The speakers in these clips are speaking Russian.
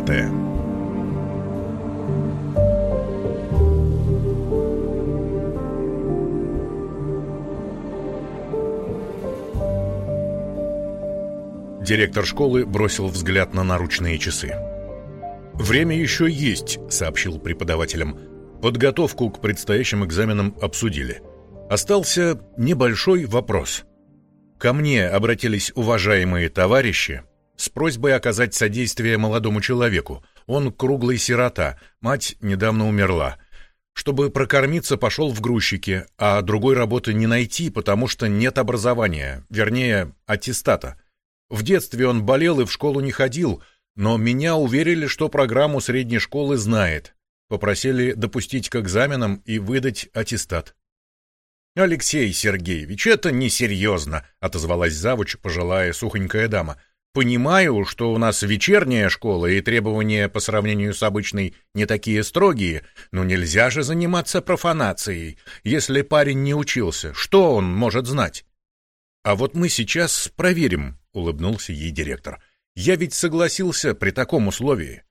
Пятая Директор школы бросил взгляд на наручные часы. «Время еще есть», — сообщил преподавателям. «Подготовку к предстоящим экзаменам обсудили. Остался небольшой вопрос. Ко мне обратились уважаемые товарищи с просьбой оказать содействие молодому человеку. Он круглый сирота, мать недавно умерла. Чтобы прокормиться, пошел в грузчики, а другой работы не найти, потому что нет образования, вернее, аттестата. В детстве он болел и в школу не ходил, но меня уверили, что программу средней школы знает. Попросили допустить к экзаменам и выдать аттестат. «Алексей Сергеевич, это несерьезно», — отозвалась завуч, пожилая сухонькая дама. «Понимаю, что у нас вечерняя школа, и требования по сравнению с обычной не такие строгие, но нельзя же заниматься профанацией. Если парень не учился, что он может знать?» «А вот мы сейчас проверим», — улыбнулся ей директор. «Я ведь согласился при таком условии.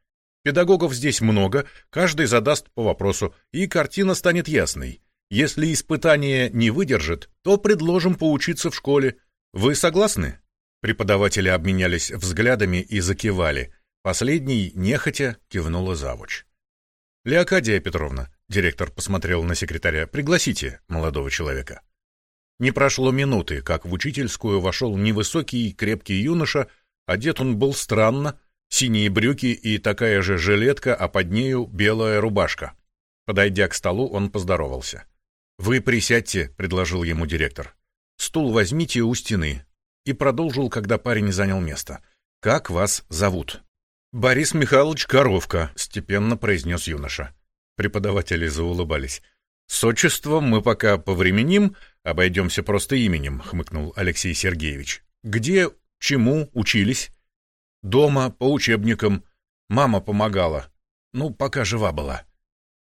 Педагогов здесь много, каждый задаст по вопросу, и картина станет ясной. Если испытание не выдержит, то предложим поучиться в школе. Вы согласны?» Преподаватели обменялись взглядами и закивали. Последний, нехотя, кивнула завуч. «Леокадия Петровна», — директор посмотрел на секретаря, — «пригласите молодого человека». Не прошло минуты, как в учительскую вошел невысокий, крепкий юноша, одет он был странно, синие брюки и такая же жилетка, а под нею белая рубашка. Подойдя к столу, он поздоровался. «Вы присядьте», — предложил ему директор. «Стул возьмите у стены». И продолжил, когда парень занял место. «Как вас зовут?» «Борис Михайлович Коровка», — степенно произнес юноша. Преподаватели заулыбались. «С отчеством мы пока повременим, обойдемся просто именем», — хмыкнул Алексей Сергеевич. «Где, чему учились?» «Дома, по учебникам. Мама помогала. Ну, пока жива была».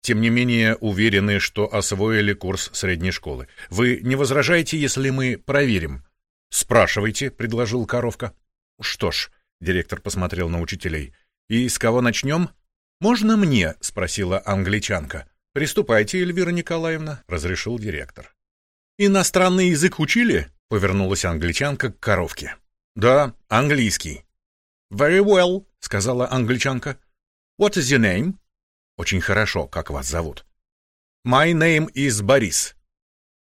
Тем не менее, уверены, что освоили курс средней школы. Вы не возражаете, если мы проверим? Спрашивайте, предложил Коровка. Что ж, директор посмотрел на учителей. И с кого начнем? Можно мне? спросила англичанка. Приступайте, Эльвира Николаевна, разрешил директор. Иностранный язык учили? повернулась англичанка к Коровке. Да, английский. Very well, сказала англичанка. What is your name? Очень хорошо, как вас зовут. My name is Борис.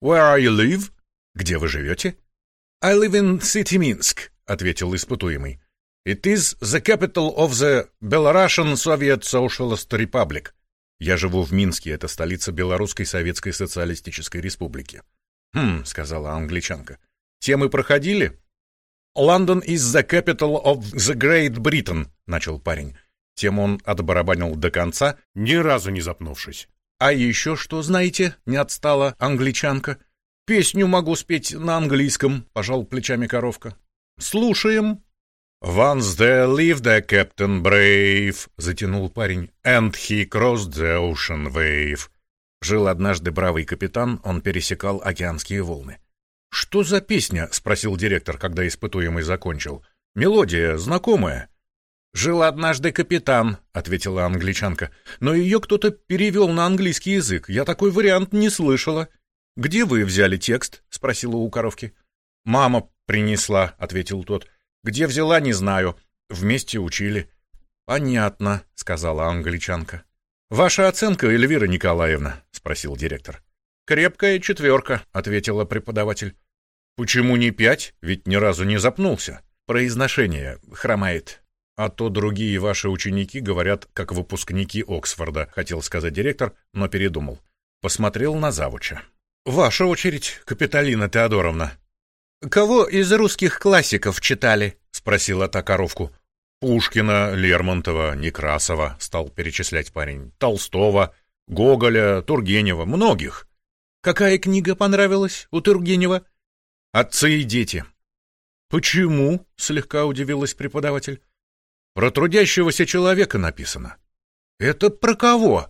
Where are you live? Где вы живете? I live in city Minsk, ответил испытуемый. It is the capital of the Belarusian Soviet Socialist Republic. Я живу в Минске, это столица Белорусской Советской Социалистической Республики. Хм, сказала англичанка. Темы проходили? London is the capital of the Great Britain, начал парень. Тем он отбарабанил до конца, ни разу не запнувшись. «А еще что знаете?» — не отстала англичанка. «Песню могу спеть на английском», — пожал плечами коровка. «Слушаем». «Once there lived a captain brave», — затянул парень, «and he crossed the ocean wave». Жил однажды бравый капитан, он пересекал океанские волны. «Что за песня?» — спросил директор, когда испытуемый закончил. «Мелодия знакомая». «Жил однажды капитан», — ответила англичанка, «но ее кто-то перевел на английский язык. Я такой вариант не слышала». «Где вы взяли текст?» — спросила у коровки. «Мама принесла», — ответил тот. «Где взяла, не знаю. Вместе учили». «Понятно», — сказала англичанка. «Ваша оценка, Эльвира Николаевна?» — спросил директор. «Крепкая четверка», — ответила преподаватель. «Почему не пять? Ведь ни разу не запнулся. Произношение хромает». «А то другие ваши ученики говорят, как выпускники Оксфорда», — хотел сказать директор, но передумал. Посмотрел на завуча. «Ваша очередь, Капиталина Теодоровна». «Кого из русских классиков читали?» — спросила та коровку. «Пушкина, Лермонтова, Некрасова», — стал перечислять парень. «Толстого, Гоголя, Тургенева, многих». «Какая книга понравилась у Тургенева?» «Отцы и дети». «Почему?» — слегка удивилась преподаватель. Про трудящегося человека написано. Это про кого?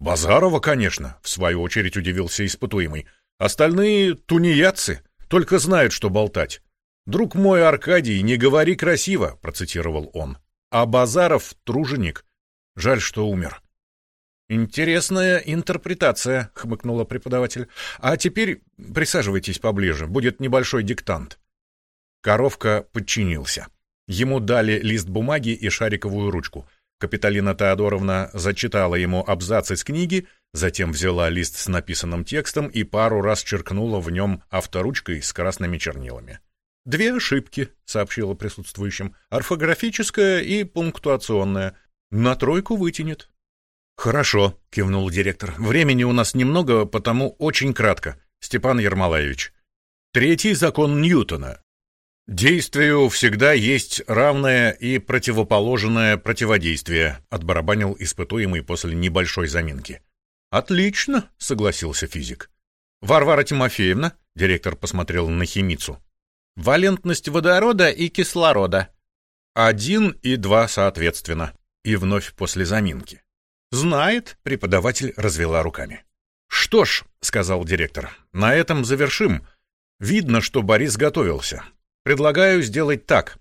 Базарова, конечно, в свою очередь удивился испытуемый. Остальные тунеядцы, только знают, что болтать. Друг мой Аркадий, не говори красиво, процитировал он. а Базаров — труженик. Жаль, что умер. «Интересная интерпретация», — хмыкнула преподаватель. «А теперь присаживайтесь поближе, будет небольшой диктант». Коровка подчинился. Ему дали лист бумаги и шариковую ручку. Капиталина Теодоровна зачитала ему абзац из книги, затем взяла лист с написанным текстом и пару раз черкнула в нем авторучкой с красными чернилами. «Две ошибки», — сообщила присутствующим, — «орфографическая и пунктуационная. На тройку вытянет». «Хорошо», — кивнул директор. «Времени у нас немного, потому очень кратко. Степан Ермолаевич. Третий закон Ньютона. Действию всегда есть равное и противоположное противодействие», — отбарабанил испытуемый после небольшой заминки. «Отлично», — согласился физик. «Варвара Тимофеевна», — директор посмотрел на химицу, Валентность водорода и кислорода. Один и два соответственно. И вновь после заминки. Знает, преподаватель развела руками. Что ж, сказал директор, на этом завершим. Видно, что Борис готовился. Предлагаю сделать так.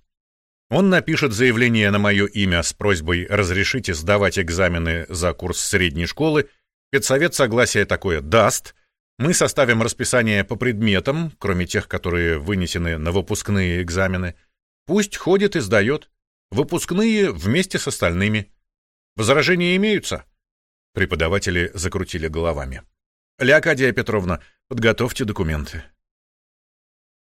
Он напишет заявление на мое имя с просьбой разрешите сдавать экзамены за курс средней школы. Педсовет согласие такое даст — мы составим расписание по предметам, кроме тех, которые вынесены на выпускные экзамены. Пусть ходит и сдает. Выпускные вместе с остальными. Возражения имеются?» Преподаватели закрутили головами. «Леокадия Петровна, подготовьте документы».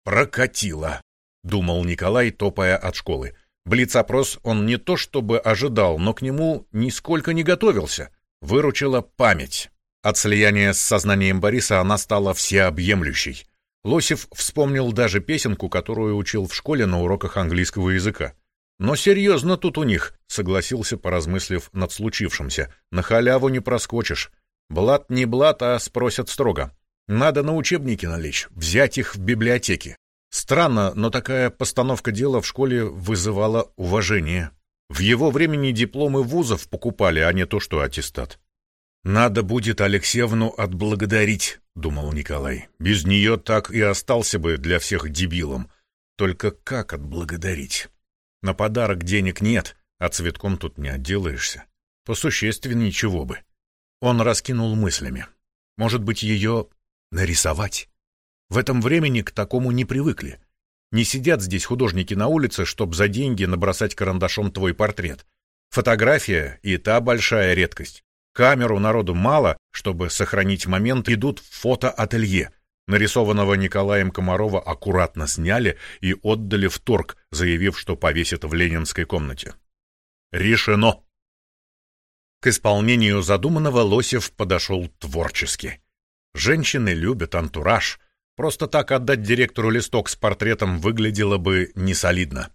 «Прокатило», — думал Николай, топая от школы. Блиц-опрос он не то чтобы ожидал, но к нему нисколько не готовился. Выручила память. От слияния с сознанием Бориса она стала всеобъемлющей. Лосев вспомнил даже песенку, которую учил в школе на уроках английского языка. «Но серьезно тут у них», — согласился, поразмыслив над случившимся. «На халяву не проскочишь. Блат не блат, а спросят строго. Надо на учебники налечь, взять их в библиотеке». Странно, но такая постановка дела в школе вызывала уважение. В его времени дипломы вузов покупали, а не то что аттестат. «Надо будет Алексеевну отблагодарить», — думал Николай. «Без нее так и остался бы для всех дебилом. Только как отблагодарить? На подарок денег нет, а цветком тут не отделаешься. Посущественнее ничего бы». Он раскинул мыслями. «Может быть, ее нарисовать?» В этом времени к такому не привыкли. Не сидят здесь художники на улице, чтобы за деньги набросать карандашом твой портрет. Фотография и та большая редкость. Камеру народу мало, чтобы сохранить момент, идут в фотоателье. Нарисованного Николаем Комарова аккуратно сняли и отдали в торг, заявив, что повесят в ленинской комнате. Решено! К исполнению задуманного Лосев подошел творчески. Женщины любят антураж. Просто так отдать директору листок с портретом выглядело бы несолидно.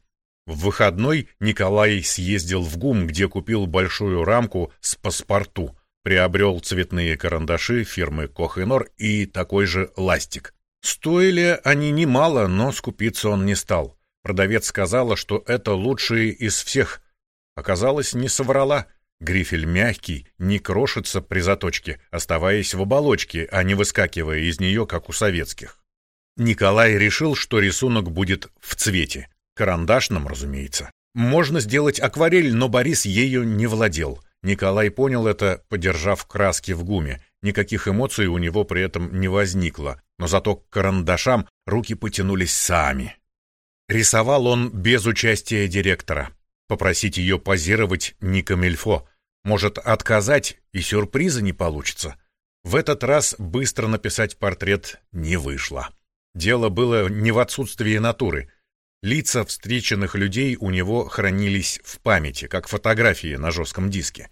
В выходной Николай съездил в ГУМ, где купил большую рамку с паспорту, приобрел цветные карандаши фирмы Кохенор и такой же ластик. Стоили они немало, но скупиться он не стал. Продавец сказала, что это лучшие из всех. Оказалось, не соврала. Грифель мягкий, не крошится при заточке, оставаясь в оболочке, а не выскакивая из нее, как у советских. Николай решил, что рисунок будет в цвете. Карандашном, разумеется. Можно сделать акварель, но Борис ею не владел. Николай понял это, подержав краски в гуме. Никаких эмоций у него при этом не возникло, но зато к карандашам руки потянулись сами. Рисовал он без участия директора. Попросить ее позировать не камельфо. Может, отказать, и сюрприза не получится. В этот раз быстро написать портрет не вышло. Дело было не в отсутствии натуры — Лица встреченных людей у него хранились в памяти, как фотографии на жестком диске.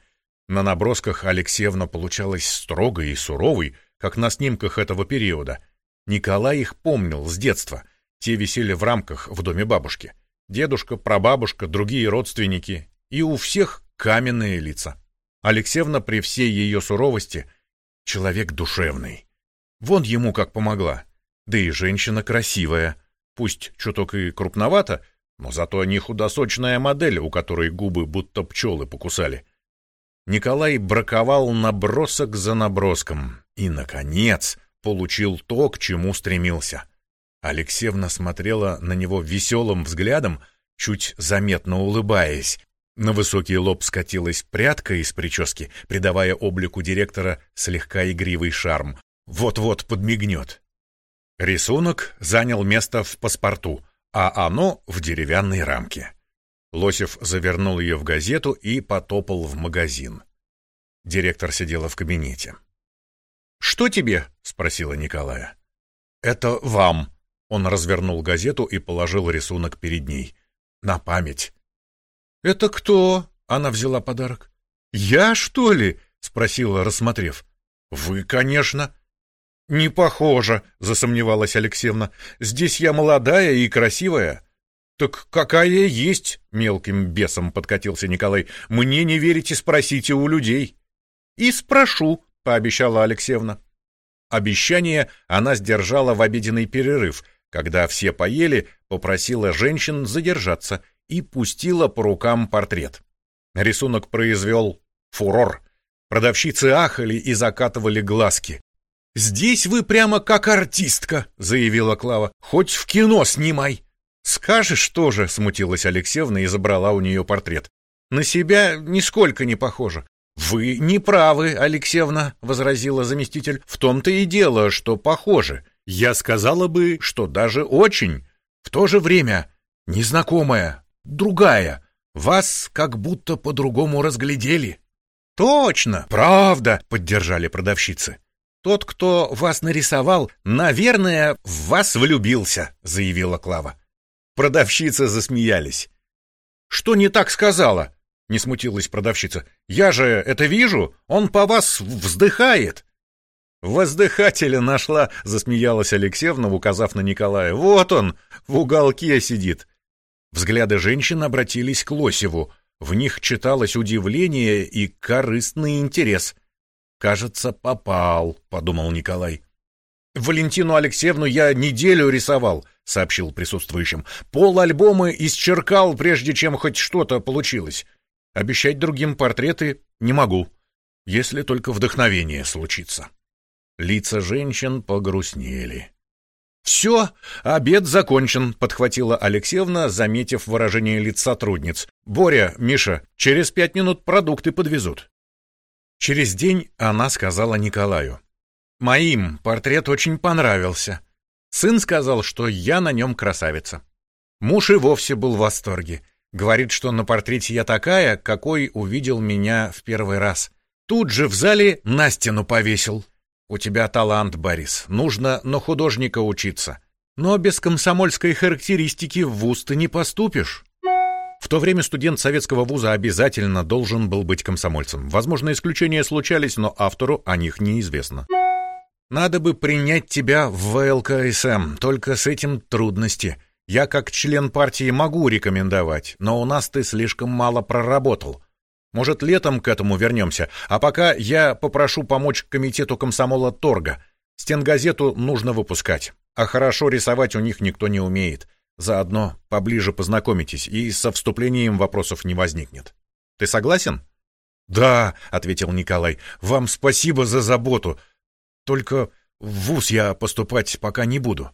На набросках Алексеевна получалась строгой и суровой, как на снимках этого периода. Николай их помнил с детства. Те висели в рамках в доме бабушки. Дедушка, прабабушка, другие родственники. И у всех каменные лица. Алексеевна при всей ее суровости — человек душевный. Вон ему как помогла. Да и женщина красивая — Пусть чуток и крупновато, но зато не худосочная модель, у которой губы будто пчелы покусали. Николай браковал набросок за наброском и, наконец, получил то, к чему стремился. Алексеевна смотрела на него веселым взглядом, чуть заметно улыбаясь, На высокий лоб скатилась прядка из прически, придавая облику директора слегка игривый шарм. Вот-вот подмигнет. Рисунок занял место в паспорту, а оно в деревянной рамке. Лосев завернул ее в газету и потопал в магазин. Директор сидела в кабинете. «Что тебе?» — спросила Николая. «Это вам». Он развернул газету и положил рисунок перед ней. «На память». «Это кто?» — она взяла подарок. «Я, что ли?» — спросила, рассмотрев. «Вы, конечно». «Не похоже», — засомневалась Алексеевна. «Здесь я молодая и красивая». «Так какая есть?» — мелким бесом подкатился Николай. «Мне не верите, спросите у людей». «И спрошу», — пообещала Алексеевна. Обещание она сдержала в обеденный перерыв, когда все поели, попросила женщин задержаться и пустила по рукам портрет. Рисунок произвел фурор. Продавщицы ахали и закатывали глазки. «Здесь вы прямо как артистка», — заявила Клава. «Хоть в кино снимай». «Скажешь тоже», — смутилась Алексеевна и забрала у нее портрет. «На себя нисколько не похоже». «Вы не правы, Алексеевна», — возразила заместитель. «В том-то и дело, что похоже. Я сказала бы, что даже очень. В то же время незнакомая, другая. Вас как будто по-другому разглядели». «Точно, правда», — поддержали продавщицы. «Тот, кто вас нарисовал, наверное, в вас влюбился», — заявила Клава. Продавщицы засмеялись. «Что не так сказала?» — не смутилась продавщица. «Я же это вижу, он по вас вздыхает». «Воздыхателя нашла», — засмеялась Алексеевна, указав на Николая. «Вот он, в уголке сидит». Взгляды женщин обратились к Лосеву. В них читалось удивление и корыстный интерес. «Кажется, попал», — подумал Николай. «Валентину Алексеевну я неделю рисовал», — сообщил присутствующим. «Пол альбома исчеркал, прежде чем хоть что-то получилось. Обещать другим портреты не могу, если только вдохновение случится. Лица женщин погрустнели. «Все, обед закончен», — подхватила Алексеевна, заметив выражение лиц сотрудниц. «Боря, Миша, через пять минут продукты подвезут». Через день она сказала Николаю. «Моим портрет очень понравился. Сын сказал, что я на нем красавица. Муж и вовсе был в восторге. Говорит, что на портрете я такая, какой увидел меня в первый раз. Тут же в зале на стену повесил. У тебя талант, Борис. Нужно на художника учиться. Но без комсомольской характеристики в вуз ты не поступишь. В то время студент советского вуза обязательно должен был быть комсомольцем. Возможно, исключения случались, но автору о них неизвестно. Надо бы принять тебя в ВЛКСМ, только с этим трудности. Я как член партии могу рекомендовать, но у нас ты слишком мало проработал. Может, летом к этому вернемся, а пока я попрошу помочь комитету комсомола торга. Стенгазету нужно выпускать, а хорошо рисовать у них никто не умеет. Заодно поближе познакомитесь, и со вступлением вопросов не возникнет. Ты согласен? Да, ответил Николай. Вам спасибо за заботу. Только в вуз я поступать пока не буду.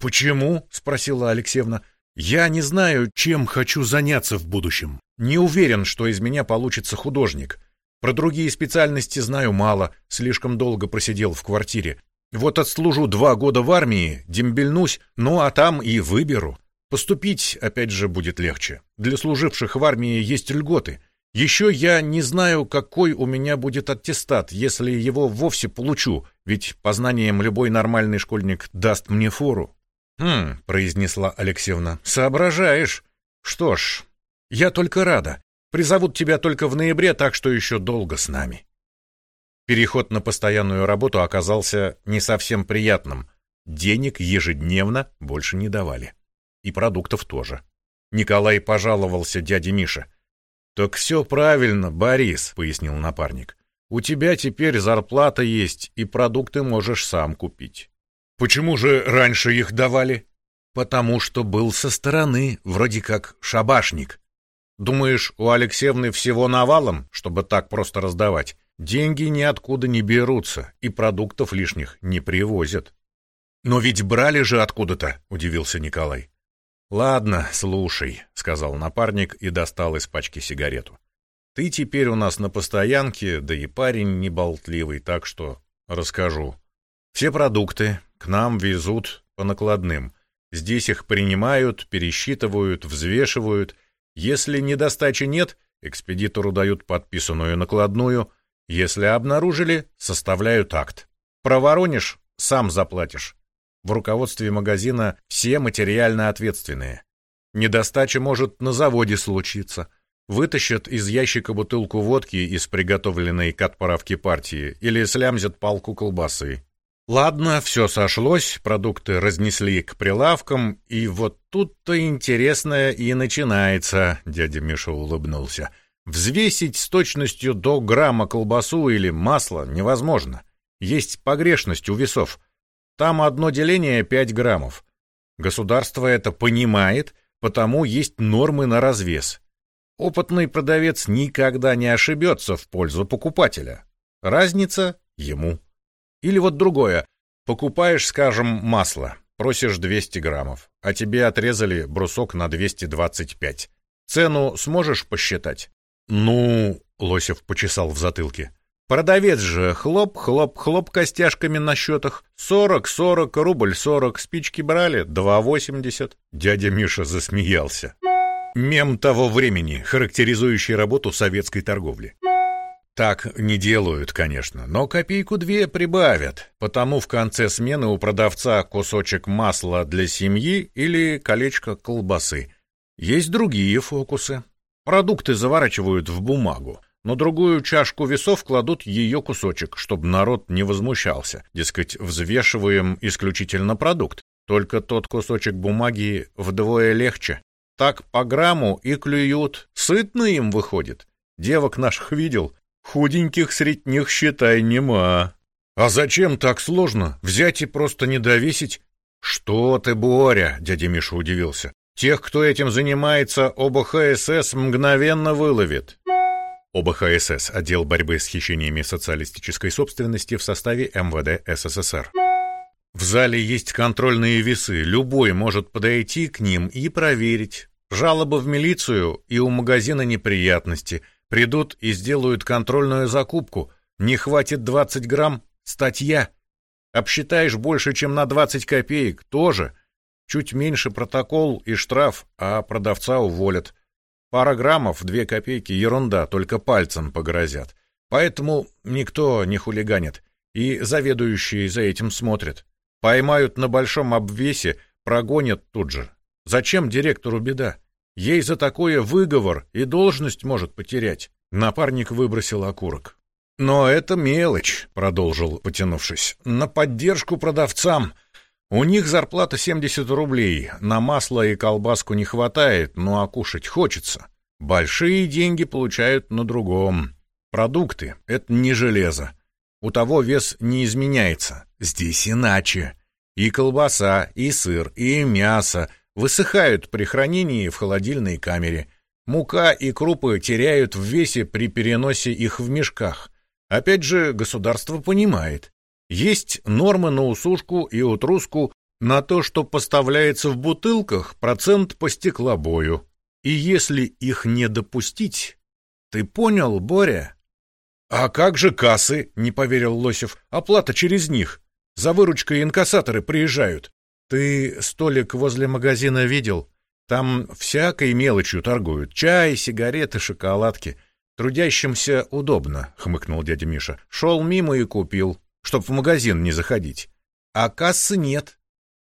«Почему?» — спросила Алексеевна. «Я не знаю, чем хочу заняться в будущем. Не уверен, что из меня получится художник. Про другие специальности знаю мало, слишком долго просидел в квартире. Вот отслужу два года в армии, дембельнусь, ну а там и выберу. Поступить, опять же, будет легче. Для служивших в армии есть льготы. Еще я не знаю, какой у меня будет аттестат, если его вовсе получу, ведь по знаниям любой нормальный школьник даст мне фору. «Хм», — произнесла Алексеевна, — «соображаешь. Что ж, я только рада. Призовут тебя только в ноябре, так что еще долго с нами». Переход на постоянную работу оказался не совсем приятным. Денег ежедневно больше не давали. И продуктов тоже. Николай пожаловался дяде Мише. «Так все правильно, Борис», — пояснил напарник. «У тебя теперь зарплата есть, и продукты можешь сам купить». Почему же раньше их давали? Потому что был со стороны, вроде как шабашник. Думаешь, у Алексеевны всего навалом, чтобы так просто раздавать? Деньги ниоткуда не берутся и продуктов лишних не привозят. Но ведь брали же откуда-то, удивился Николай. Ладно, слушай, сказал напарник и достал из пачки сигарету. Ты теперь у нас на постоянке, да и парень не болтливый, так что расскажу. Все продукты к нам везут по накладным. Здесь их принимают, пересчитывают, взвешивают. Если недостачи нет, экспедитору дают подписанную накладную. Если обнаружили, составляют акт. Проворонишь — сам заплатишь. В руководстве магазина все материально ответственные. Недостача может на заводе случиться. Вытащат из ящика бутылку водки из приготовленной к отправке партии или слямзят палку колбасы. Ладно, все сошлось, продукты разнесли к прилавкам, и вот тут-то интересное и начинается, дядя Миша улыбнулся. Взвесить с точностью до грамма колбасу или масло невозможно. Есть погрешность у весов. Там одно деление 5 граммов. Государство это понимает, потому есть нормы на развес. Опытный продавец никогда не ошибется в пользу покупателя. Разница ему. Или вот другое. Покупаешь, скажем, масло, просишь 200 граммов, а тебе отрезали брусок на 225. Цену сможешь посчитать? Ну, Лосев почесал в затылке. Продавец же хлоп-хлоп-хлоп костяшками на счетах. Сорок-сорок, рубль сорок, спички брали, два восемьдесят. Дядя Миша засмеялся. Мем того времени, характеризующий работу советской торговли. Так не делают, конечно, но копейку-две прибавят, потому в конце смены у продавца кусочек масла для семьи или колечко колбасы. Есть другие фокусы. Продукты заворачивают в бумагу, но другую чашку весов кладут ее кусочек, чтобы народ не возмущался. Дескать, взвешиваем исключительно продукт, только тот кусочек бумаги вдвое легче. Так по грамму и клюют, сытно им выходит. Девок наших видел, Худеньких средь них, считай, нема. А зачем так сложно? Взять и просто не довесить? Что ты, Боря, дядя Миша удивился. Тех, кто этим занимается, ОБХСС мгновенно выловит. ОБХСС – отдел борьбы с хищениями социалистической собственности в составе МВД СССР. В зале есть контрольные весы, любой может подойти к ним и проверить. Жалоба в милицию, и у магазина неприятности – Придут и сделают контрольную закупку. Не хватит 20 грамм — статья. Обсчитаешь больше, чем на 20 копеек — тоже. Чуть меньше протокол и штраф, а продавца уволят. Пара граммов, две копейки — ерунда, только пальцем погрозят. Поэтому никто не хулиганит, и заведующие за этим смотрят. Поймают на большом обвесе, прогонят тут же. Зачем директору беда? Ей за такое выговор и должность может потерять. Напарник выбросил окурок. Но это мелочь, продолжил, потянувшись. На поддержку продавцам. У них зарплата 70 рублей. На масло и колбаску не хватает, но окушать хочется. Большие деньги получают на другом. Продукты — это не железо. У того вес не изменяется. Здесь иначе. И колбаса, и сыр, и мясо — высыхают при хранении в холодильной камере. Мука и крупы теряют в весе при переносе их в мешках. Опять же, государство понимает. Есть нормы на усушку и утруску, на то, что поставляется в бутылках, процент по стеклобою. И если их не допустить... Ты понял, Боря? А как же кассы, не поверил Лосев. Оплата через них. За выручкой инкассаторы приезжают. Ты столик возле магазина видел? Там всякой мелочью торгуют. Чай, сигареты, шоколадки. Трудящимся удобно, хмыкнул дядя Миша. Шел мимо и купил, чтоб в магазин не заходить. А кассы нет.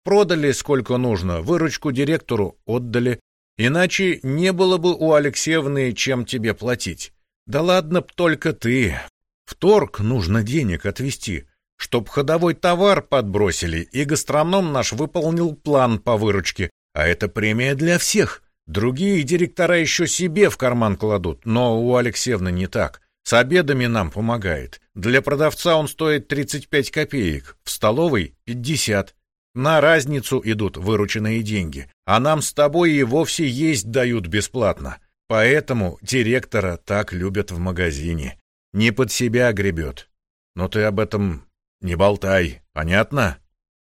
Продали сколько нужно, выручку директору отдали. Иначе не было бы у Алексеевны чем тебе платить. Да ладно б только ты. В торг нужно денег отвезти чтоб ходовой товар подбросили, и гастроном наш выполнил план по выручке. А это премия для всех. Другие директора еще себе в карман кладут, но у Алексеевны не так. С обедами нам помогает. Для продавца он стоит 35 копеек, в столовой — 50. На разницу идут вырученные деньги, а нам с тобой и вовсе есть дают бесплатно. Поэтому директора так любят в магазине. Не под себя гребет. Но ты об этом не болтай, понятно?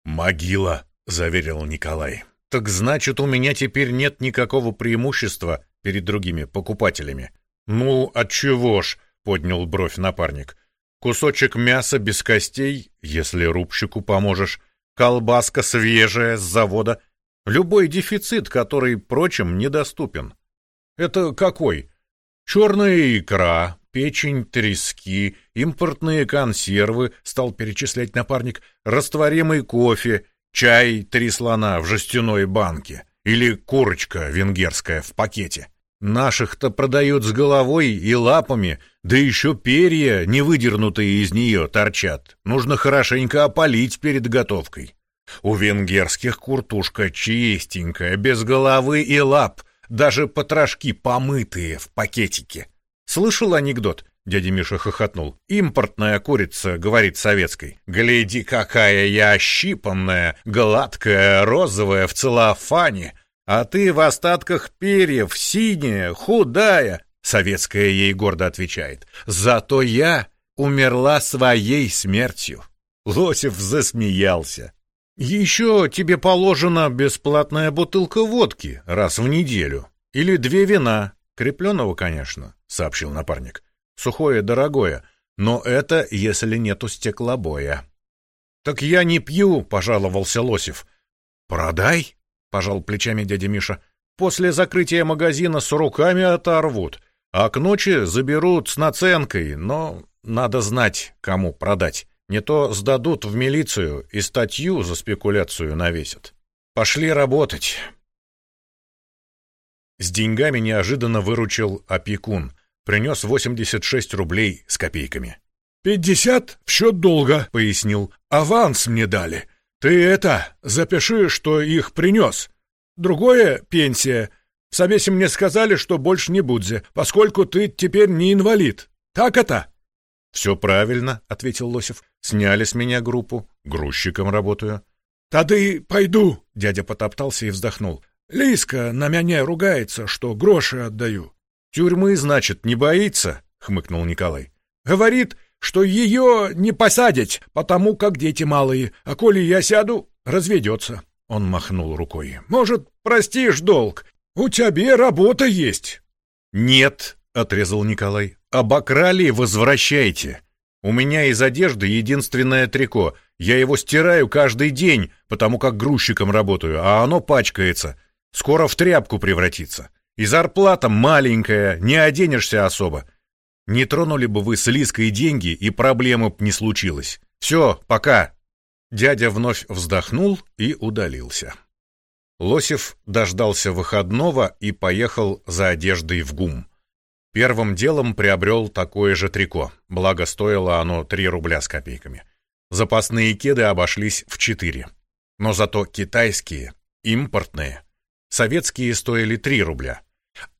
Могила, заверил Николай. Так значит, у меня теперь нет никакого преимущества перед другими покупателями. Ну, отчего ж, поднял бровь напарник. Кусочек мяса без костей, если рубщику поможешь, колбаска свежая с завода, любой дефицит, который, прочим, недоступен. Это какой? Черная икра, печень трески, импортные консервы, стал перечислять напарник, растворимый кофе, чай три слона в жестяной банке или курочка венгерская в пакете. Наших-то продают с головой и лапами, да еще перья, не выдернутые из нее, торчат. Нужно хорошенько опалить перед готовкой. У венгерских куртушка чистенькая, без головы и лап, даже потрошки помытые в пакетике. Слышал анекдот? Дядя Миша хохотнул. «Импортная курица, — говорит советской. Гляди, какая я ощипанная, гладкая, розовая, в целлофане. А ты в остатках перьев, синяя, худая. Советская ей гордо отвечает. Зато я умерла своей смертью. Лосев засмеялся. «Еще тебе положена бесплатная бутылка водки раз в неделю. Или две вина. Крепленного, конечно», — сообщил напарник. «Сухое дорогое, но это если нету стеклобоя». «Так я не пью», — пожаловался Лосев. «Продай», — пожал плечами дядя Миша. «После закрытия магазина с руками оторвут, а к ночи заберут с наценкой, но надо знать, кому продать». Не то сдадут в милицию и статью за спекуляцию навесят. Пошли работать. С деньгами неожиданно выручил опекун. Принес 86 рублей с копейками. «Пятьдесят в счет долга», — пояснил. «Аванс мне дали. Ты это, запиши, что их принес. Другое — пенсия. В Совесе мне сказали, что больше не будзе, поскольку ты теперь не инвалид. Так это?» «Все правильно», — ответил Лосев. «Сняли с меня группу. Грузчиком работаю». «Тады пойду», — дядя потоптался и вздохнул. «Лиска на меня ругается, что гроши отдаю». «Тюрьмы, значит, не боится?» — хмыкнул Николай. «Говорит, что ее не посадить, потому как дети малые, а коли я сяду, разведется». Он махнул рукой. «Может, простишь долг? У тебя работа есть». «Нет», — отрезал Николай. «Обокрали, возвращайте. У меня из одежды единственное трико. Я его стираю каждый день, потому как грузчиком работаю, а оно пачкается. Скоро в тряпку превратится. И зарплата маленькая, не оденешься особо. Не тронули бы вы с Лиской деньги, и проблемы б не случилось. Все, пока». Дядя вновь вздохнул и удалился. Лосев дождался выходного и поехал за одеждой в ГУМ. Первым делом приобрел такое же трико, благо стоило оно 3 рубля с копейками. Запасные кеды обошлись в 4. Но зато китайские, импортные, советские стоили 3 рубля.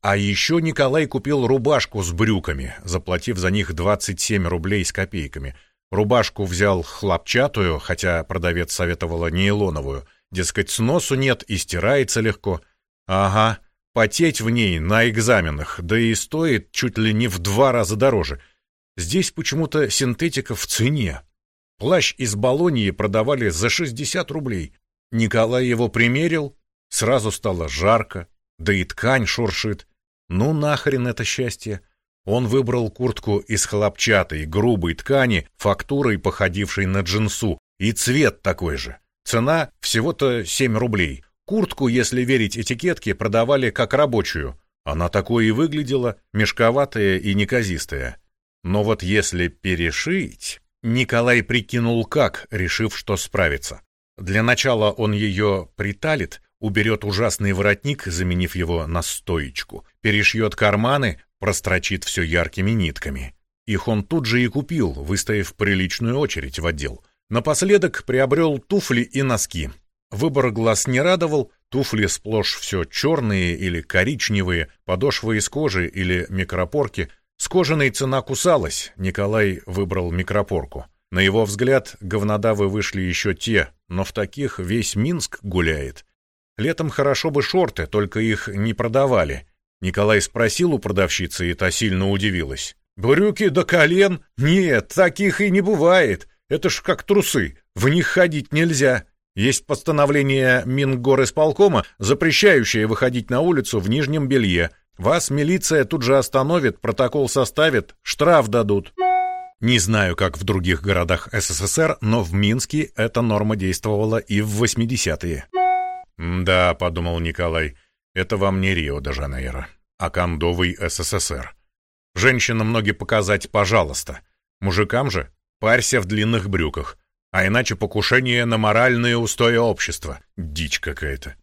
А еще Николай купил рубашку с брюками, заплатив за них 27 рублей с копейками. Рубашку взял хлопчатую, хотя продавец советовала нейлоновую. Дескать, сносу нет и стирается легко. Ага, Потеть в ней на экзаменах, да и стоит чуть ли не в два раза дороже. Здесь почему-то синтетика в цене. Плащ из Болонии продавали за 60 рублей. Николай его примерил, сразу стало жарко, да и ткань шуршит. Ну нахрен это счастье. Он выбрал куртку из хлопчатой, грубой ткани, фактурой, походившей на джинсу, и цвет такой же. Цена всего-то 7 рублей. Куртку, если верить этикетке, продавали как рабочую. Она такой и выглядела, мешковатая и неказистая. Но вот если перешить... Николай прикинул как, решив, что справится. Для начала он ее приталит, уберет ужасный воротник, заменив его на стоечку, перешьет карманы, прострочит все яркими нитками. Их он тут же и купил, выстояв приличную очередь в отдел. Напоследок приобрел туфли и носки. Выбор глаз не радовал, туфли сплошь все черные или коричневые, подошвы из кожи или микропорки. С кожаной цена кусалась, Николай выбрал микропорку. На его взгляд, говнодавы вышли еще те, но в таких весь Минск гуляет. Летом хорошо бы шорты, только их не продавали. Николай спросил у продавщицы, и та сильно удивилась. «Брюки до колен? Нет, таких и не бывает. Это ж как трусы, в них ходить нельзя». Есть постановление Мингорисполкома, запрещающее выходить на улицу в нижнем белье. Вас милиция тут же остановит, протокол составит, штраф дадут. Не знаю, как в других городах СССР, но в Минске эта норма действовала и в 80-е. «Да», — подумал Николай, — «это вам не Рио-де-Жанейро, а кондовый СССР. Женщинам ноги показать, пожалуйста. Мужикам же парься в длинных брюках, а иначе покушение на моральные устои общества. Дичь какая-то».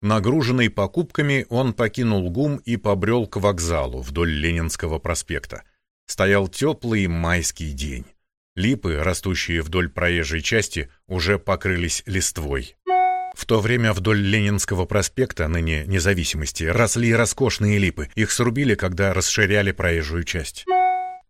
Нагруженный покупками, он покинул ГУМ и побрел к вокзалу вдоль Ленинского проспекта. Стоял теплый майский день. Липы, растущие вдоль проезжей части, уже покрылись листвой. В то время вдоль Ленинского проспекта, ныне независимости, росли роскошные липы. Их срубили, когда расширяли проезжую часть.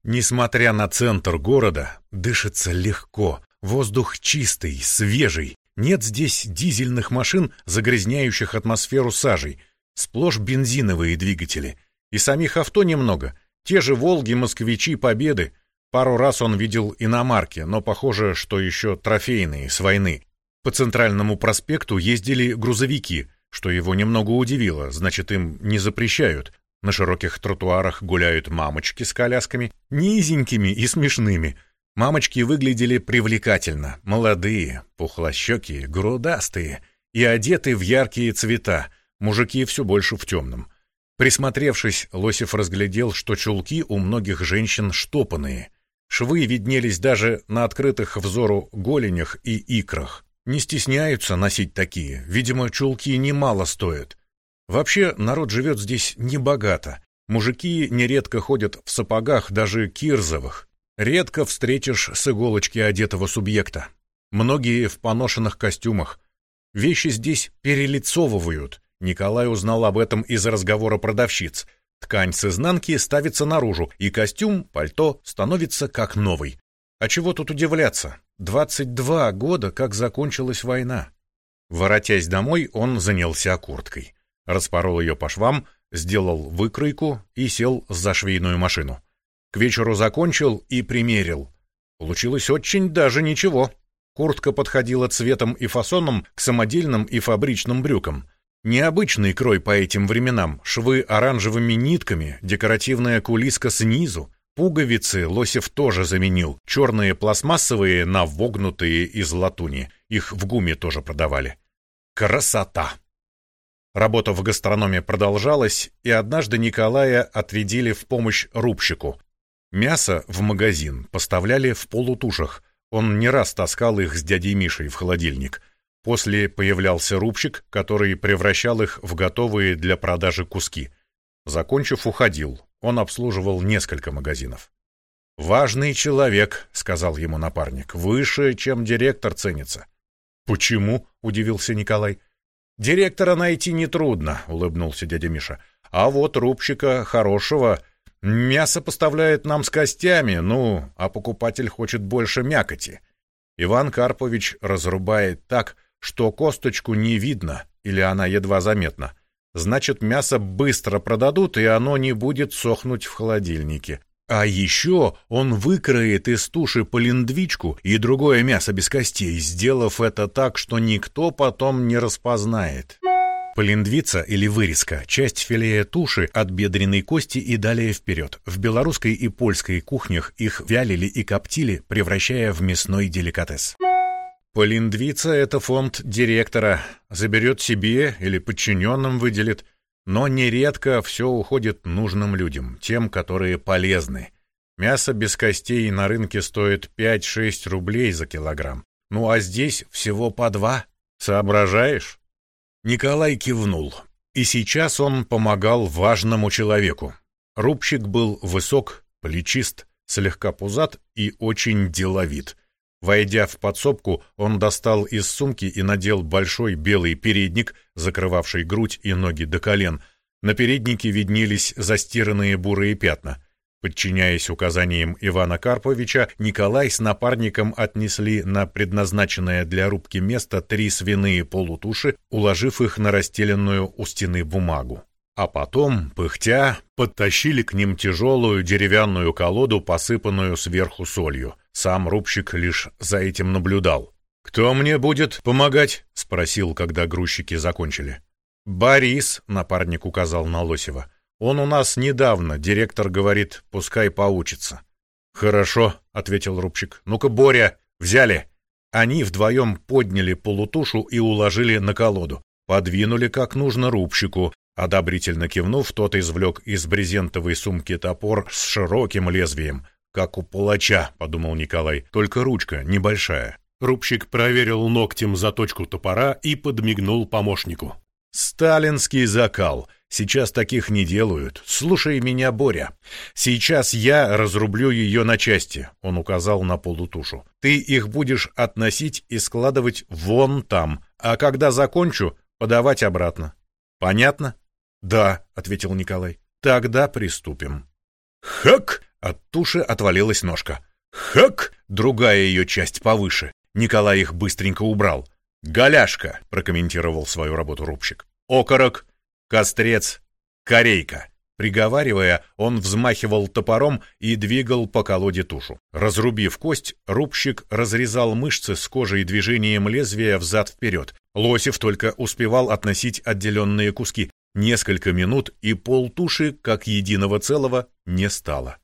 Несмотря на центр города, дышится легко. Воздух чистый, свежий. Нет здесь дизельных машин, загрязняющих атмосферу сажей. Сплошь бензиновые двигатели. И самих авто немного — те же «Волги», «Москвичи», «Победы». Пару раз он видел иномарки, но похоже, что еще трофейные, с войны. По центральному проспекту ездили грузовики, что его немного удивило, значит, им не запрещают. На широких тротуарах гуляют мамочки с колясками, низенькими и смешными. Мамочки выглядели привлекательно, молодые, пухлощекие, грудастые и одеты в яркие цвета, мужики все больше в темном. Присмотревшись, Лосев разглядел, что чулки у многих женщин штопанные. Швы виднелись даже на открытых взору голенях и икрах. Не стесняются носить такие, видимо, чулки немало стоят. Вообще, народ живет здесь небогато. Мужики нередко ходят в сапогах, даже кирзовых. Редко встретишь с иголочки одетого субъекта. Многие в поношенных костюмах. Вещи здесь перелицовывают — Николай узнал об этом из разговора продавщиц. Ткань с изнанки ставится наружу, и костюм, пальто становится как новый. А чего тут удивляться? 22 года, как закончилась война. Воротясь домой, он занялся курткой. Распорол ее по швам, сделал выкройку и сел за швейную машину. К вечеру закончил и примерил. Получилось очень даже ничего. Куртка подходила цветом и фасоном к самодельным и фабричным брюкам — Необычный крой по этим временам, швы оранжевыми нитками, декоративная кулиска снизу, пуговицы Лосев тоже заменил, черные пластмассовые на вогнутые из латуни, их в гуме тоже продавали. Красота! Работа в гастрономе продолжалась, и однажды Николая отведили в помощь рубщику. Мясо в магазин поставляли в полутушах, он не раз таскал их с дядей Мишей в холодильник — После появлялся рубщик, который превращал их в готовые для продажи куски. Закончив, уходил. Он обслуживал несколько магазинов. «Важный человек», — сказал ему напарник, — «выше, чем директор ценится». «Почему?» — удивился Николай. «Директора найти нетрудно», — улыбнулся дядя Миша. «А вот рубщика хорошего мясо поставляет нам с костями, ну, а покупатель хочет больше мякоти. Иван Карпович разрубает так, что косточку не видно или она едва заметна. Значит, мясо быстро продадут, и оно не будет сохнуть в холодильнике. А еще он выкроет из туши полиндвичку и другое мясо без костей, сделав это так, что никто потом не распознает. Полиндвица или вырезка – часть филея туши от бедренной кости и далее вперед. В белорусской и польской кухнях их вялили и коптили, превращая в мясной деликатес. Полиндвица — это фонд директора. Заберет себе или подчиненным выделит. Но нередко все уходит нужным людям, тем, которые полезны. Мясо без костей на рынке стоит 5-6 рублей за килограмм. Ну а здесь всего по два. Соображаешь? Николай кивнул. И сейчас он помогал важному человеку. Рубщик был высок, плечист, слегка пузат и очень деловит — Войдя в подсобку, он достал из сумки и надел большой белый передник, закрывавший грудь и ноги до колен. На переднике виднелись застиранные бурые пятна. Подчиняясь указаниям Ивана Карповича, Николай с напарником отнесли на предназначенное для рубки место три свиные полутуши, уложив их на расстеленную у стены бумагу. А потом, пыхтя, подтащили к ним тяжелую деревянную колоду, посыпанную сверху солью. Сам рубщик лишь за этим наблюдал. «Кто мне будет помогать?» — спросил, когда грузчики закончили. «Борис», — напарник указал на Лосева. «Он у нас недавно, директор говорит, пускай поучится». «Хорошо», — ответил рубчик. «Ну-ка, Боря, взяли». Они вдвоем подняли полутушу и уложили на колоду. Подвинули как нужно рубщику. Одобрительно кивнув, тот извлек из брезентовой сумки топор с широким лезвием. «Как у палача», — подумал Николай, — «только ручка небольшая». Рубщик проверил ногтем заточку топора и подмигнул помощнику. «Сталинский закал. Сейчас таких не делают. Слушай меня, Боря. Сейчас я разрублю ее на части», — он указал на полутушу. «Ты их будешь относить и складывать вон там, а когда закончу, подавать обратно. Понятно?» «Да», — ответил Николай. «Тогда приступим». «Хэк!» — от туши отвалилась ножка. «Хэк!» — другая ее часть повыше. Николай их быстренько убрал. «Голяшка», — прокомментировал свою работу рубщик. «Окорок, кострец, корейка». Приговаривая, он взмахивал топором и двигал по колоде тушу. Разрубив кость, рубщик разрезал мышцы с кожей движением лезвия взад-вперед. Лосев только успевал относить отделенные куски. Несколько минут, и пол туши, как единого целого, не стало.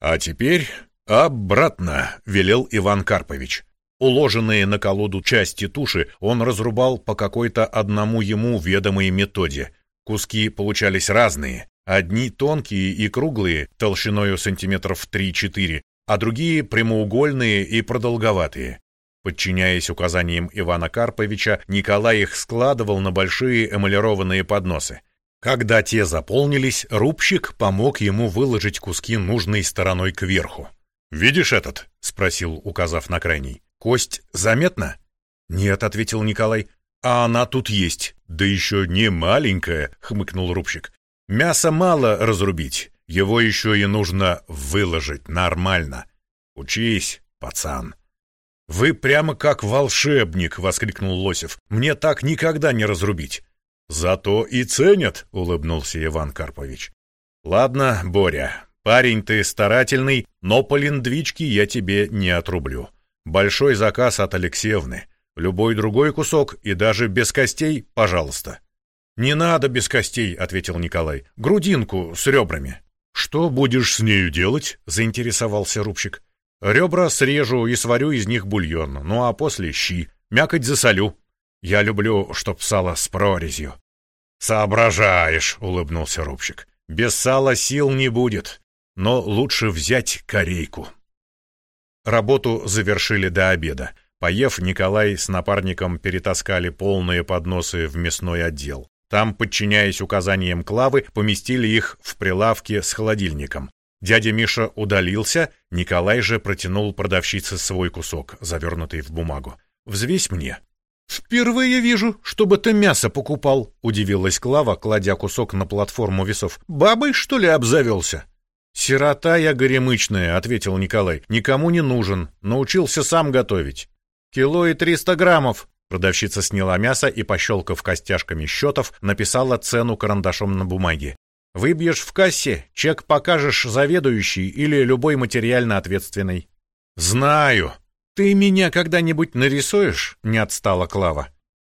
«А теперь обратно», — велел Иван Карпович. Уложенные на колоду части туши он разрубал по какой-то одному ему ведомой методе. Куски получались разные. Одни тонкие и круглые, толщиною сантиметров 3-4, а другие прямоугольные и продолговатые. Подчиняясь указаниям Ивана Карповича, Николай их складывал на большие эмалированные подносы. Когда те заполнились, рубщик помог ему выложить куски нужной стороной кверху. «Видишь этот?» — спросил, указав на крайний. Кость заметна? Нет, ответил Николай. А она тут есть. Да еще не маленькая, хмыкнул рубщик. Мяса мало разрубить, его еще и нужно выложить нормально. Учись, пацан. Вы прямо как волшебник, воскликнул Лосев. Мне так никогда не разрубить. Зато и ценят, улыбнулся Иван Карпович. Ладно, Боря, парень ты старательный, но по линдвичке я тебе не отрублю. Большой заказ от Алексеевны. Любой другой кусок и даже без костей, пожалуйста. Не надо без костей, ответил Николай. Грудинку с ребрами. Что будешь с нею делать? заинтересовался рубщик. Ребра срежу и сварю из них бульон, ну а после щи. Мякоть засолю. Я люблю, чтоб сало с прорезью. Соображаешь, улыбнулся рубщик. Без сала сил не будет, но лучше взять корейку. Работу завершили до обеда. Поев, Николай с напарником перетаскали полные подносы в мясной отдел. Там, подчиняясь указаниям Клавы, поместили их в прилавке с холодильником. Дядя Миша удалился, Николай же протянул продавщице свой кусок, завернутый в бумагу. «Взвесь мне». «Впервые вижу, чтобы ты мясо покупал», — удивилась Клава, кладя кусок на платформу весов. «Бабой, что ли, обзавелся?» «Сирота я горемычная», — ответил Николай. «Никому не нужен. Научился сам готовить». «Кило и триста граммов». Продавщица сняла мясо и, пощелкав костяшками счетов, написала цену карандашом на бумаге. «Выбьешь в кассе, чек покажешь заведующий или любой материально ответственный». «Знаю. Ты меня когда-нибудь нарисуешь?» — не отстала Клава.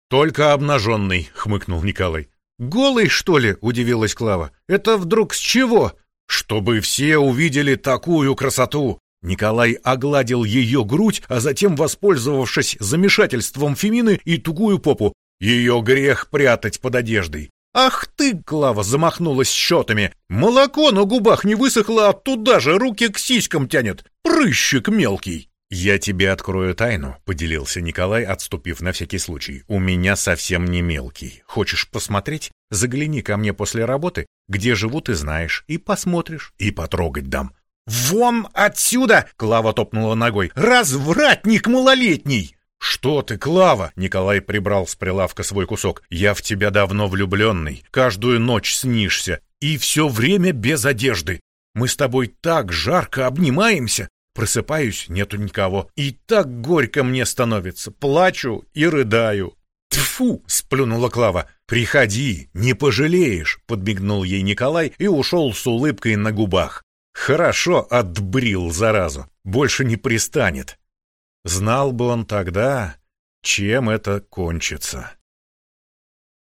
«Только обнаженный», — хмыкнул Николай. «Голый, что ли?» — удивилась Клава. «Это вдруг с чего?» «Чтобы все увидели такую красоту!» Николай огладил ее грудь, а затем, воспользовавшись замешательством Фемины и тугую попу, ее грех прятать под одеждой. «Ах ты!» — Клава замахнулась счетами. «Молоко на губах не высохло, а туда же руки к сиськам тянет. Прыщик мелкий!» «Я тебе открою тайну», — поделился Николай, отступив на всякий случай. «У меня совсем не мелкий. Хочешь посмотреть? Загляни ко мне после работы, где живу ты знаешь, и посмотришь, и потрогать дам». «Вон отсюда!» — Клава топнула ногой. «Развратник малолетний!» «Что ты, Клава?» — Николай прибрал с прилавка свой кусок. «Я в тебя давно влюбленный, каждую ночь снишься, и все время без одежды. Мы с тобой так жарко обнимаемся, Просыпаюсь, нету никого. И так горько мне становится. Плачу и рыдаю. Тфу, сплюнула Клава. Приходи, не пожалеешь, подмигнул ей Николай и ушел с улыбкой на губах. Хорошо отбрил заразу. Больше не пристанет. Знал бы он тогда, чем это кончится.